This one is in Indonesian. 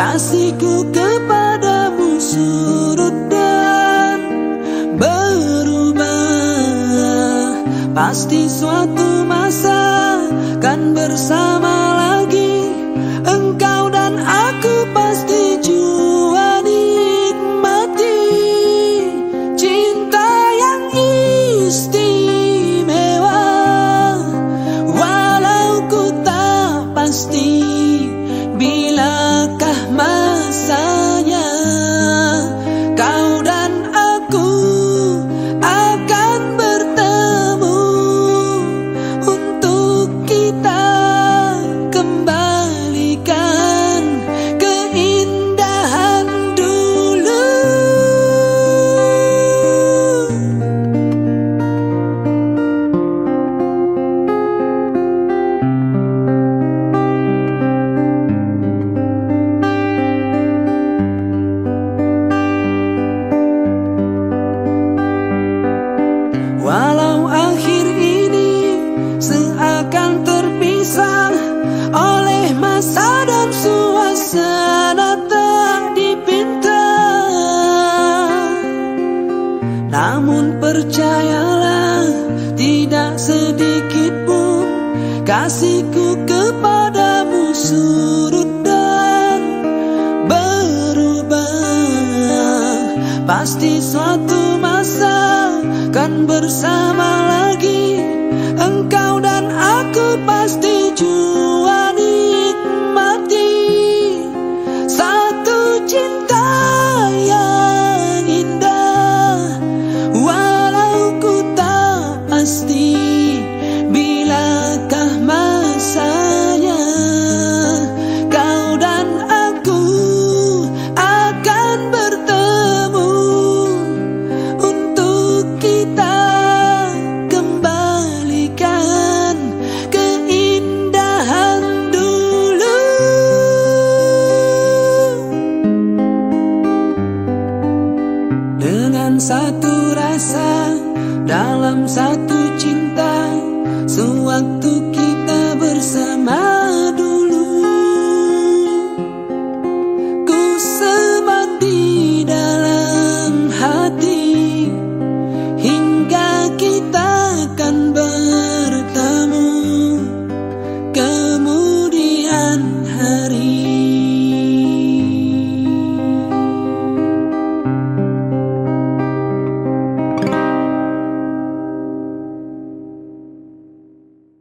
kasihku kepadamu surut dan berubah. Pasti suatu masa kan bersama Walau akhir ini seakan terpisah oleh masa dan suasana tak dipinta. Namun percayalah tidak sedikit pun kasihku kepadamu surut dan berubah. Pasti suatu kan bersama lagi. Engkau dan aku pasti jua dalam satu cinta